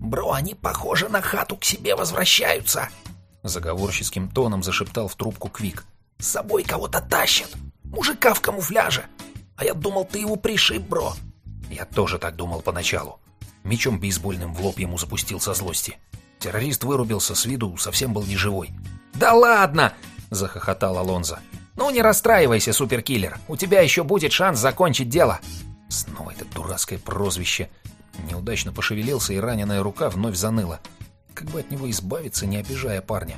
«Бро, они, похоже, на хату к себе возвращаются!» Заговорческим тоном зашептал в трубку Квик. «С собой кого-то тащат! Мужика в камуфляже! А я думал, ты его пришиб, бро!» Я тоже так думал поначалу. Мечом бейсбольным в лоб ему запустил со злости. Террорист вырубился, с виду совсем был неживой. «Да ладно!» — захохотал Алонзо. «Ну не расстраивайся, суперкиллер, у тебя еще будет шанс закончить дело!» Снова это дурацкое прозвище. Неудачно пошевелился, и раненая рука вновь заныла. Как бы от него избавиться, не обижая парня?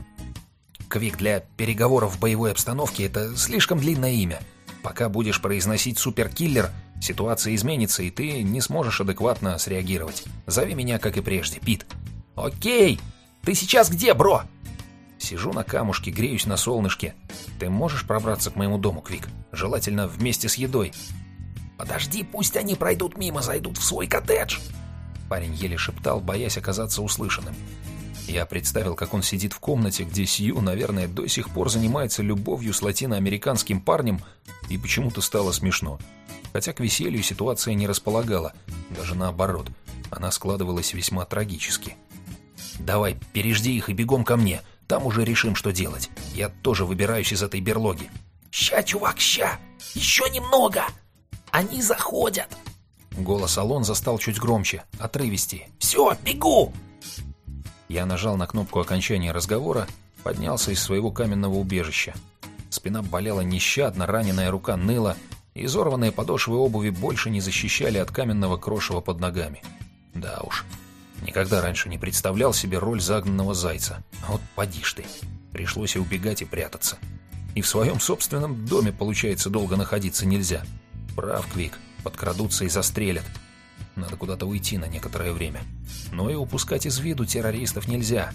Квик для переговоров в боевой обстановке — это слишком длинное имя. Пока будешь произносить суперкиллер, ситуация изменится, и ты не сможешь адекватно среагировать. Зови меня, как и прежде, Пит. «Окей! Ты сейчас где, бро?» Сижу на камушке, греюсь на солнышке. Ты можешь пробраться к моему дому, Квик? Желательно вместе с едой. «Подожди, пусть они пройдут мимо, зайдут в свой коттедж!» Парень еле шептал, боясь оказаться услышанным. Я представил, как он сидит в комнате, где Сью, наверное, до сих пор занимается любовью с латиноамериканским парнем, и почему-то стало смешно. Хотя к веселью ситуация не располагала, даже наоборот, она складывалась весьма трагически. «Давай, пережди их и бегом ко мне, там уже решим, что делать. Я тоже выбираюсь из этой берлоги». «Ща, чувак, ща! Еще немного! Они заходят!» Голос Алонза стал чуть громче, отрывистее. «Все, бегу!» Я нажал на кнопку окончания разговора, поднялся из своего каменного убежища. Спина болела нещадно, раненая рука ныла, и изорванные подошвы обуви больше не защищали от каменного крошева под ногами. Да уж, никогда раньше не представлял себе роль загнанного зайца. Вот поди ж ты, пришлось и убегать, и прятаться. И в своем собственном доме, получается, долго находиться нельзя. Прав, Квик, подкрадутся и застрелят. Надо куда-то уйти на некоторое время. Но и упускать из виду террористов нельзя.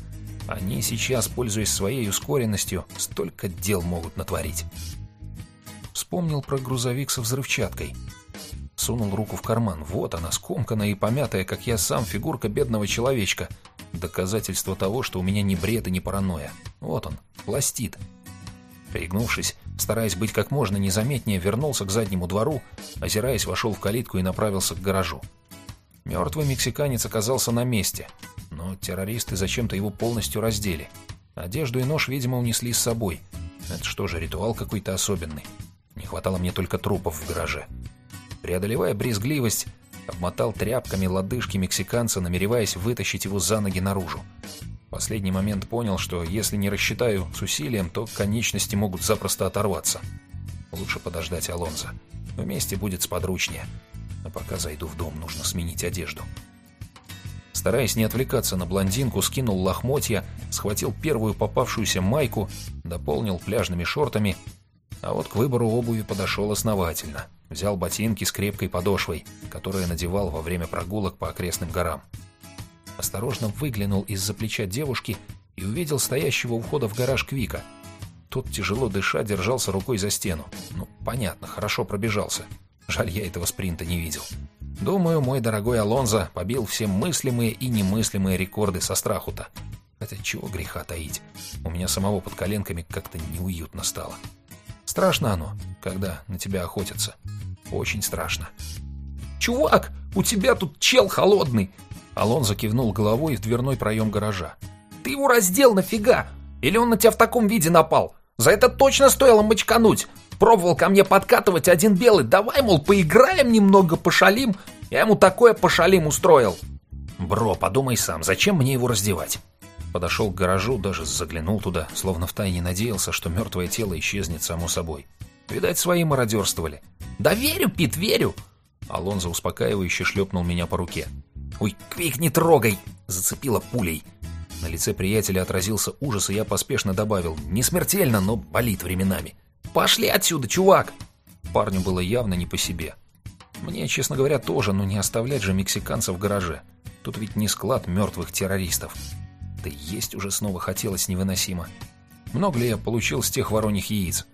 Они сейчас, пользуясь своей ускоренностью, столько дел могут натворить. Вспомнил про грузовик со взрывчаткой. Сунул руку в карман. Вот она, скомканная и помятая, как я сам, фигурка бедного человечка. Доказательство того, что у меня не бред и не паранойя. Вот он, пластит. Пригнувшись, стараясь быть как можно незаметнее, вернулся к заднему двору, озираясь, вошел в калитку и направился к гаражу. Мертвый мексиканец оказался на месте, но террористы зачем-то его полностью раздели. Одежду и нож, видимо, унесли с собой. Это что же, ритуал какой-то особенный? Не хватало мне только трупов в гараже. Преодолевая брезгливость, обмотал тряпками лодыжки мексиканца, намереваясь вытащить его за ноги наружу последний момент понял, что если не рассчитаю с усилием, то конечности могут запросто оторваться. Лучше подождать Алонза. Вместе будет сподручнее. А пока зайду в дом, нужно сменить одежду. Стараясь не отвлекаться на блондинку, скинул лохмотья, схватил первую попавшуюся майку, дополнил пляжными шортами, а вот к выбору обуви подошел основательно. Взял ботинки с крепкой подошвой, которые надевал во время прогулок по окрестным горам осторожно выглянул из-за плеча девушки и увидел стоящего у входа в гараж Квика. Тот, тяжело дыша, держался рукой за стену. Ну, понятно, хорошо пробежался. Жаль, я этого спринта не видел. Думаю, мой дорогой Алонзо побил все мыслимые и немыслимые рекорды со страху-то. Хотя чего греха таить. У меня самого под коленками как-то неуютно стало. Страшно оно, когда на тебя охотятся. Очень страшно. «Чувак, у тебя тут чел холодный!» Алонзо кивнул головой в дверной проем гаража. «Ты его раздел нафига? Или он на тебя в таком виде напал? За это точно стоило мочкануть. Пробовал ко мне подкатывать один белый. Давай, мол, поиграем немного, пошалим. Я ему такое пошалим устроил». «Бро, подумай сам, зачем мне его раздевать?» Подошел к гаражу, даже заглянул туда, словно втайне надеялся, что мертвое тело исчезнет само собой. Видать, свои мародерствовали. «Да верю, Пит, верю!» Алонзо успокаивающе шлепнул меня по руке. «Ой, Квик, не трогай!» — зацепила пулей. На лице приятеля отразился ужас, и я поспешно добавил. «Не смертельно, но болит временами». «Пошли отсюда, чувак!» Парню было явно не по себе. Мне, честно говоря, тоже, но не оставлять же мексиканцев в гараже. Тут ведь не склад мертвых террористов. Да есть уже снова хотелось невыносимо. Много ли я получил с тех вороньих яиц?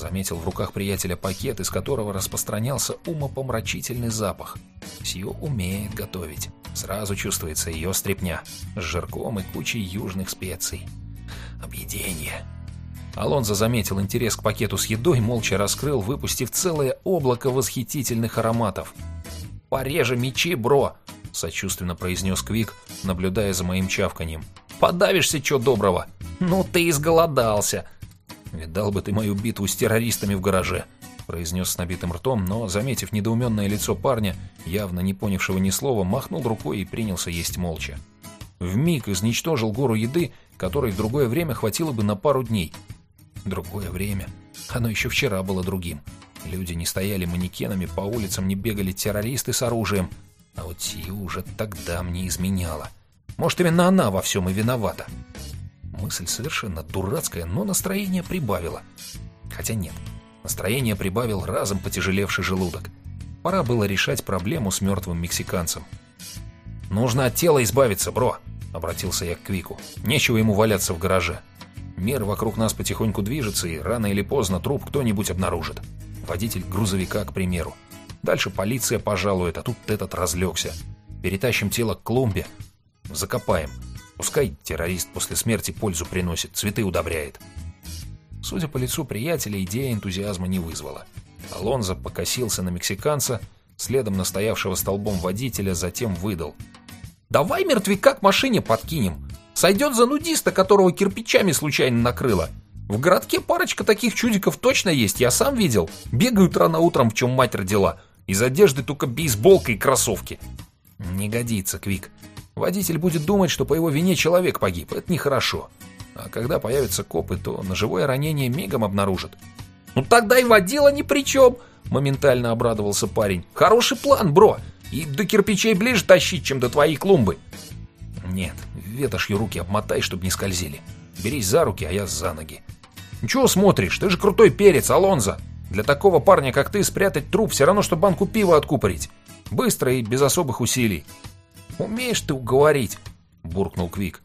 Заметил в руках приятеля пакет, из которого распространялся умопомрачительный запах. Сью умеет готовить. Сразу чувствуется ее стряпня с жирком и кучей южных специй. Объедение. Алонзо заметил интерес к пакету с едой, молча раскрыл, выпустив целое облако восхитительных ароматов. «Пореже мечи, бро! — сочувственно произнес Квик, наблюдая за моим чавканьем. «Подавишься, чё доброго? Ну ты изголодался!» «Видал бы ты мою битву с террористами в гараже», — произнес с набитым ртом, но, заметив недоуменное лицо парня, явно не понявшего ни слова, махнул рукой и принялся есть молча. Вмиг изничтожил гору еды, которой в другое время хватило бы на пару дней. Другое время. Оно еще вчера было другим. Люди не стояли манекенами, по улицам не бегали террористы с оружием. А вот Сию уже тогда мне изменяла. Может, именно она во всем и виновата. Мысль совершенно дурацкая, но настроение прибавило. Хотя нет, настроение прибавил разом потяжелевший желудок. Пора было решать проблему с мертвым мексиканцем. «Нужно от тела избавиться, бро», — обратился я к Квику. «Нечего ему валяться в гараже. Мир вокруг нас потихоньку движется, и рано или поздно труп кто-нибудь обнаружит. Водитель грузовика, к примеру. Дальше полиция пожалует, а тут этот разлегся. Перетащим тело к клумбе, закопаем. Пускай террорист после смерти пользу приносит, цветы удобряет». Судя по лицу приятеля, идея энтузиазма не вызвала. Алонзо покосился на мексиканца, следом настоявшего столбом водителя, затем выдал — Давай мертвяка к машине подкинем. Сойдет за нудиста, которого кирпичами случайно накрыло. В городке парочка таких чудиков точно есть, я сам видел. Бегают рано утром, в чем мать родила. Из одежды только бейсболка и кроссовки. Не годится, Квик. Водитель будет думать, что по его вине человек погиб. Это нехорошо. А когда появятся копы, то ножевое ранение мигом обнаружат. «Ну тогда и водила ни при чем!» Моментально обрадовался парень. «Хороший план, бро! И до кирпичей ближе тащить, чем до твоей клумбы. Нет, ветошью руки обмотай, чтобы не скользили. Берись за руки, а я за ноги. Чего смотришь? Ты же крутой перец, Алонзо. Для такого парня, как ты, спрятать труп все равно, что банку пива откупорить. Быстро и без особых усилий. Умеешь ты уговорить, буркнул Квик.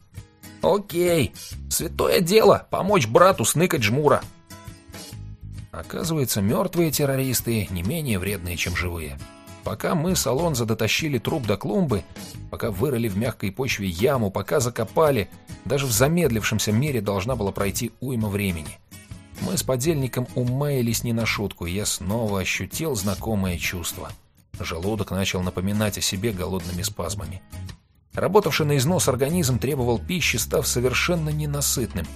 Окей, святое дело, помочь брату сныкать жмура. Оказывается, мертвые террористы не менее вредные, чем живые. Пока мы с Алонзо дотащили труп до клумбы, пока вырыли в мягкой почве яму, пока закопали, даже в замедлившемся мире должна была пройти уйма времени. Мы с подельником умаялись не на шутку, и я снова ощутил знакомое чувство. Желудок начал напоминать о себе голодными спазмами. Работавший на износ организм требовал пищи, став совершенно ненасытным.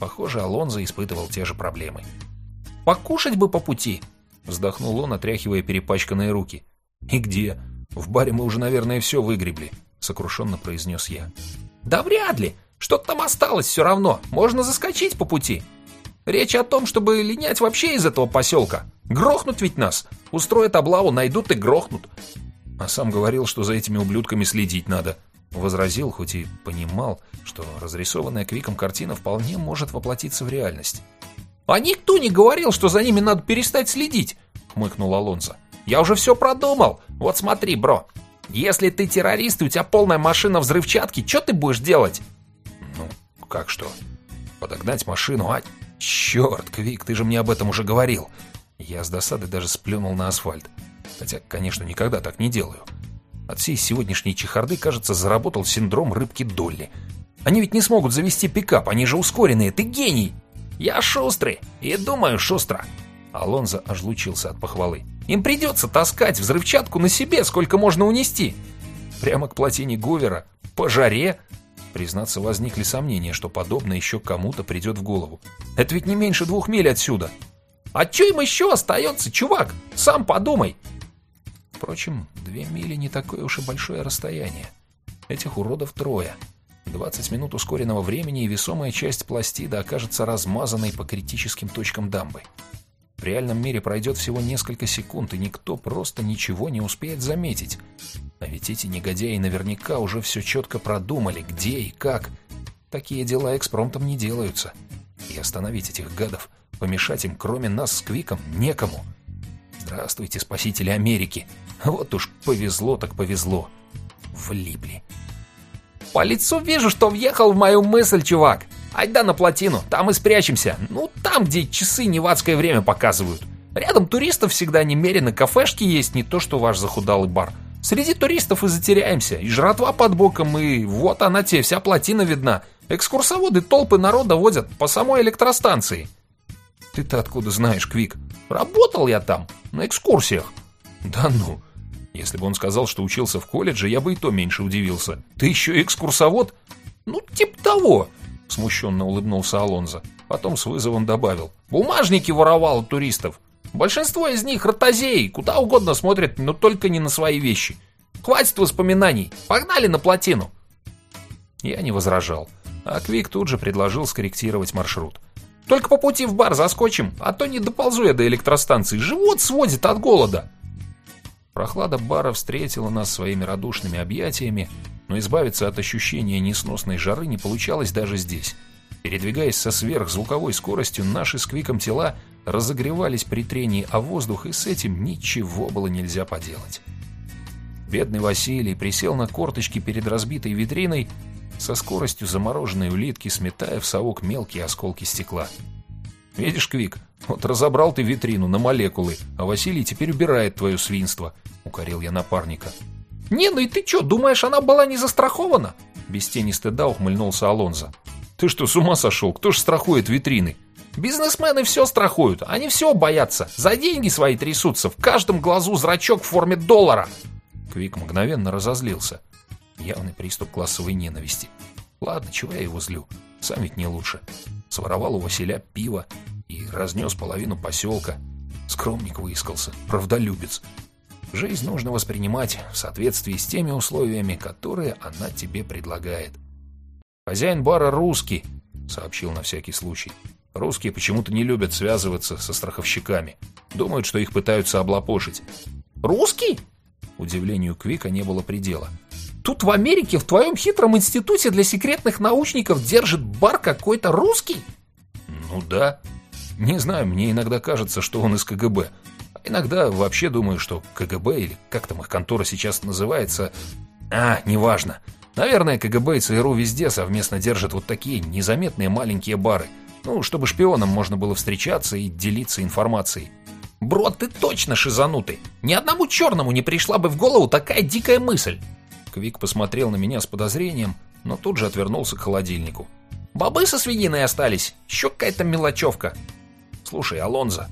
Похоже, Алонзо испытывал те же проблемы. «Покушать бы по пути!» — вздохнул он, отряхивая перепачканные руки. «И где? В баре мы уже, наверное, все выгребли», — сокрушенно произнес я. «Да вряд ли. Что-то там осталось все равно. Можно заскочить по пути. Речь о том, чтобы линять вообще из этого поселка. Грохнут ведь нас. Устроят облаву, найдут и грохнут». А сам говорил, что за этими ублюдками следить надо. Возразил, хоть и понимал, что разрисованная Квиком картина вполне может воплотиться в реальность. «А никто не говорил, что за ними надо перестать следить», — хмыкнул Алонзо. Я уже все продумал. Вот смотри, бро. Если ты террорист, и у тебя полная машина взрывчатки, что ты будешь делать? Ну, как что? Подогнать машину, а? Черт, Квик, ты же мне об этом уже говорил. Я с досады даже сплюнул на асфальт. Хотя, конечно, никогда так не делаю. От всей сегодняшней чехарды, кажется, заработал синдром рыбки Долли. Они ведь не смогут завести пикап, они же ускоренные, ты гений! Я шустрый и думаю шустро. Алонзо аж лучился от похвалы. Им придется таскать взрывчатку на себе, сколько можно унести. Прямо к плотине Говера, по жаре. Признаться, возникли сомнения, что подобное еще кому-то придет в голову. Это ведь не меньше двух миль отсюда. А что им еще остается, чувак? Сам подумай. Впрочем, две мили не такое уж и большое расстояние. Этих уродов трое. 20 минут ускоренного времени, и весомая часть пластида окажется размазанной по критическим точкам дамбы. В реальном мире пройдет всего несколько секунд, и никто просто ничего не успеет заметить. А ведь эти негодяи наверняка уже все четко продумали, где и как. Такие дела экспромтом не делаются. И остановить этих гадов, помешать им, кроме нас с Квиком, некому. Здравствуйте, спасители Америки. Вот уж повезло так повезло. Влипли. По лицу вижу, что въехал в мою мысль, чувак. Айда на плотину, там и спрячемся. Ну, там, где часы невадское время показывают. Рядом туристов всегда немерено, кафешки есть, не то что ваш захудалый бар. Среди туристов и затеряемся, и жратва под боком, и вот она тебе, вся плотина видна. Экскурсоводы толпы народа водят по самой электростанции. Ты-то откуда знаешь, Квик? Работал я там, на экскурсиях. Да ну. Если бы он сказал, что учился в колледже, я бы и то меньше удивился. Ты еще экскурсовод? Ну, типа того, смущенно улыбнулся Алонзо. Потом с вызовом добавил. Бумажники воровал туристов. Большинство из них ротозеи, куда угодно смотрят, но только не на свои вещи. Хватит воспоминаний, погнали на плотину. Я не возражал, а Квик тут же предложил скорректировать маршрут. Только по пути в бар заскочим, а то не доползу я до электростанции, живот сводит от голода. Прохлада бара встретила нас своими радушными объятиями, но избавиться от ощущения несносной жары не получалось даже здесь. Передвигаясь со сверхзвуковой скоростью, наши с Квиком тела разогревались при трении о воздух, и с этим ничего было нельзя поделать. Бедный Василий присел на корточки перед разбитой витриной, со скоростью замороженной улитки, сметая в совок мелкие осколки стекла. «Видишь, Квик, вот разобрал ты витрину на молекулы, а Василий теперь убирает твое свинство», — укорил я напарника. «Не, ну и ты что, думаешь, она была не застрахована?» Без тени стыда ухмыльнулся Алонзо. «Ты что, с ума сошел? Кто ж страхует витрины?» Бизнесмены все страхуют, они все боятся. За деньги свои трясутся, в каждом глазу зрачок в форме доллара. Квик мгновенно разозлился. Явный приступ классовой ненависти. Ладно, чего я его злю? Сам ведь не лучше. Своровал у Василя пиво и разнес половину поселка. Скромник выискался, правдолюбец. Жизнь нужно воспринимать в соответствии с теми условиями, которые она тебе предлагает. «Хозяин бара русский», — сообщил на всякий случай. Русские почему-то не любят связываться со страховщиками. Думают, что их пытаются облапошить. «Русский?» Удивлению Квика не было предела. «Тут в Америке в твоем хитром институте для секретных научников держит бар какой-то русский?» «Ну да. Не знаю, мне иногда кажется, что он из КГБ. А иногда вообще думаю, что КГБ, или как там их контора сейчас называется... А, неважно. Наверное, КГБ и ЦРУ везде совместно держат вот такие незаметные маленькие бары – ну, чтобы шпионам можно было встречаться и делиться информацией. «Бро, ты точно шизанутый! Ни одному черному не пришла бы в голову такая дикая мысль!» Квик посмотрел на меня с подозрением, но тут же отвернулся к холодильнику. «Бобы со свининой остались! Еще какая-то мелочевка!» «Слушай, Алонзо!»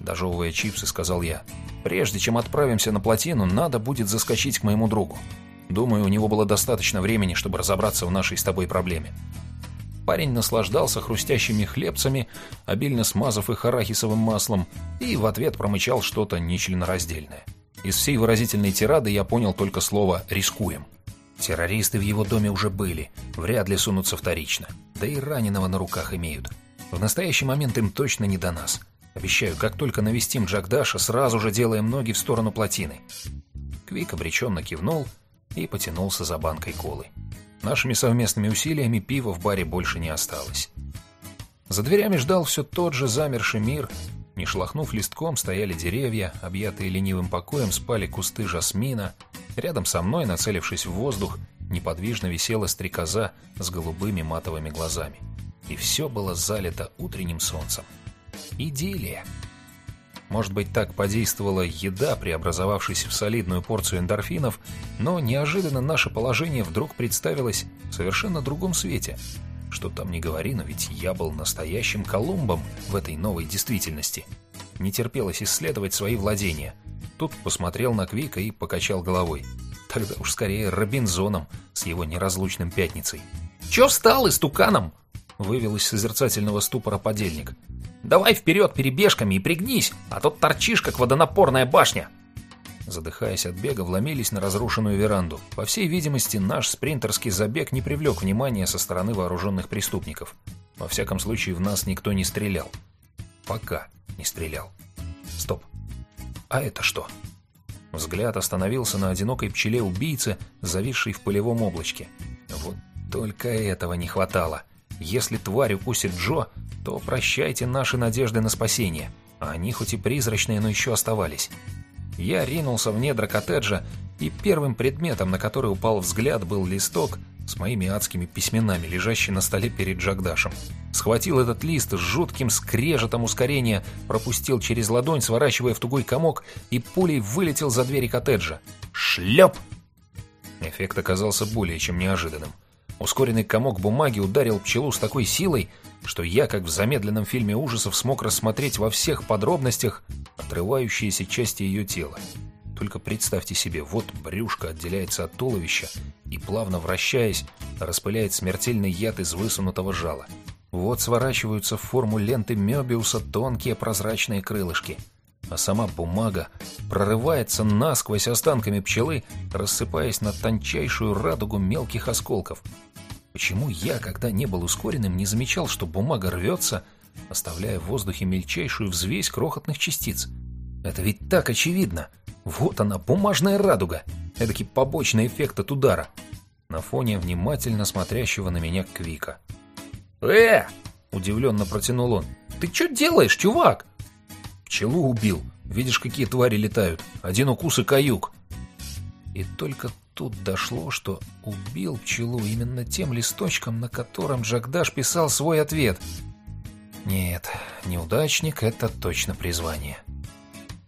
Дожевывая чипсы, сказал я. «Прежде чем отправимся на плотину, надо будет заскочить к моему другу. Думаю, у него было достаточно времени, чтобы разобраться в нашей с тобой проблеме. Парень наслаждался хрустящими хлебцами, обильно смазав их арахисовым маслом, и в ответ промычал что-то нечленораздельное. Из всей выразительной тирады я понял только слово «рискуем». Террористы в его доме уже были, вряд ли сунутся вторично. Да и раненого на руках имеют. В настоящий момент им точно не до нас. Обещаю, как только навестим Джагдаша, сразу же делаем ноги в сторону плотины. Квик обреченно кивнул и потянулся за банкой колы. Нашими совместными усилиями пива в баре больше не осталось. За дверями ждал все тот же замерший мир. Не шлахнув листком, стояли деревья, объятые ленивым покоем спали кусты жасмина. Рядом со мной, нацелившись в воздух, неподвижно висела стрекоза с голубыми матовыми глазами. И все было залито утренним солнцем. Идиллия. Может быть, так подействовала еда, преобразовавшись в солидную порцию эндорфинов, но неожиданно наше положение вдруг представилось в совершенно другом свете. Что там не говори, но ведь я был настоящим Колумбом в этой новой действительности. Не терпелось исследовать свои владения. Тут посмотрел на Квика и покачал головой. Тогда уж скорее Робинзоном с его неразлучным пятницей. «Чё встал истуканом?» — вывел из созерцательного ступора подельник. Давай вперед перебежками и пригнись, а то торчишь, как водонапорная башня!» Задыхаясь от бега, вломились на разрушенную веранду. По всей видимости, наш спринтерский забег не привлек внимания со стороны вооруженных преступников. Во всяком случае, в нас никто не стрелял. Пока не стрелял. Стоп. А это что? Взгляд остановился на одинокой пчеле убийцы, зависшей в полевом облачке. Вот только этого не хватало. Если тварь укусит Джо, то прощайте наши надежды на спасение. А они хоть и призрачные, но еще оставались. Я ринулся в недра коттеджа, и первым предметом, на который упал взгляд, был листок с моими адскими письменами, лежащий на столе перед Джагдашем. Схватил этот лист с жутким скрежетом ускорения, пропустил через ладонь, сворачивая в тугой комок, и пулей вылетел за двери коттеджа. Шлеп! Эффект оказался более чем неожиданным. Ускоренный комок бумаги ударил пчелу с такой силой, что я, как в замедленном фильме ужасов, смог рассмотреть во всех подробностях отрывающиеся части ее тела. Только представьте себе, вот брюшко отделяется от туловища и, плавно вращаясь, распыляет смертельный яд из высунутого жала. Вот сворачиваются в форму ленты Мёбиуса тонкие прозрачные крылышки, а сама бумага прорывается насквозь останками пчелы, рассыпаясь на тончайшую радугу мелких осколков. Почему я, когда не был ускоренным, не замечал, что бумага рвется, оставляя в воздухе мельчайшую взвесь крохотных частиц? Это ведь так очевидно! Вот она, бумажная радуга. Эдакий побочный эффект от удара. На фоне внимательно смотрящего на меня Квика. «Э!» — удивленно протянул он. «Ты что делаешь, чувак?» «Пчелу убил. Видишь, какие твари летают. Один укус и каюк». И только тут дошло, что убил пчелу именно тем листочком, на котором Джагдаш писал свой ответ. Нет, неудачник — это точно призвание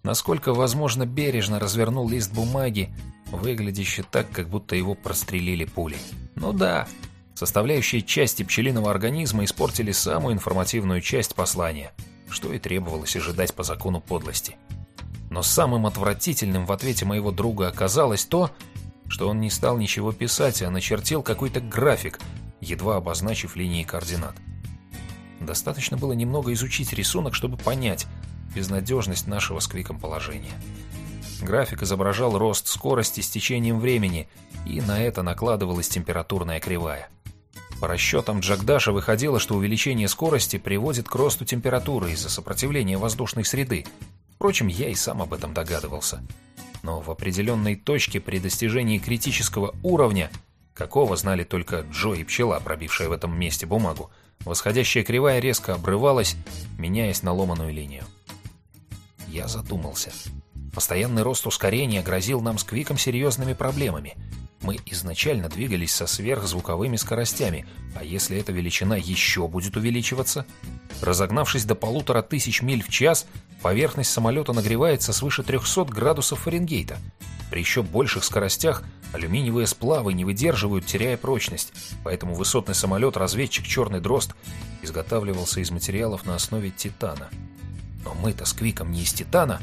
насколько возможно бережно развернул лист бумаги, выглядящий так, как будто его прострелили пулей. Ну да, составляющие части пчелиного организма испортили самую информативную часть послания, что и требовалось ожидать по закону подлости. Но самым отвратительным в ответе моего друга оказалось то, что он не стал ничего писать, а начертил какой-то график, едва обозначив линии координат. Достаточно было немного изучить рисунок, чтобы понять – безнадежность нашего с Квиком положения. График изображал рост скорости с течением времени, и на это накладывалась температурная кривая. По расчетам Джагдаша выходило, что увеличение скорости приводит к росту температуры из-за сопротивления воздушной среды. Впрочем, я и сам об этом догадывался. Но в определенной точке при достижении критического уровня, какого знали только Джо и пчела, пробившая в этом месте бумагу, восходящая кривая резко обрывалась, меняясь на ломаную линию. Я задумался. Постоянный рост ускорения грозил нам с Квиком серьезными проблемами. Мы изначально двигались со сверхзвуковыми скоростями, а если эта величина еще будет увеличиваться? Разогнавшись до полутора тысяч миль в час, поверхность самолета нагревается свыше 300 градусов Фаренгейта. При еще больших скоростях алюминиевые сплавы не выдерживают, теряя прочность, поэтому высотный самолет-разведчик «Черный дрозд» изготавливался из материалов на основе титана – но мы-то с Квиком не из Титана.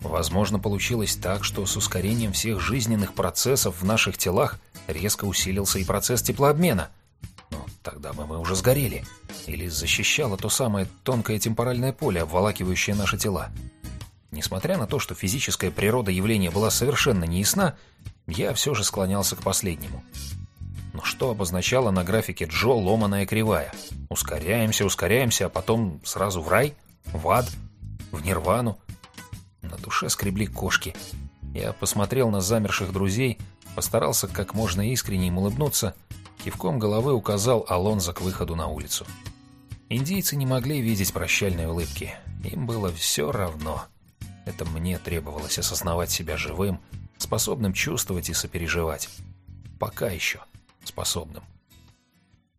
Возможно, получилось так, что с ускорением всех жизненных процессов в наших телах резко усилился и процесс теплообмена. Но тогда бы мы уже сгорели. Или защищало то самое тонкое темпоральное поле, обволакивающее наши тела. Несмотря на то, что физическая природа явления была совершенно неясна, я все же склонялся к последнему. Но что обозначало на графике Джо ломаная кривая? Ускоряемся, ускоряемся, а потом сразу в рай — в ад? В нирвану? Душе скребли кошки. Я посмотрел на замерших друзей, постарался как можно искренне улыбнуться, кивком головы указал Алонзо к выходу на улицу. Индийцы не могли видеть прощальной улыбки. Им было все равно. Это мне требовалось осознавать себя живым, способным чувствовать и сопереживать. Пока еще способным.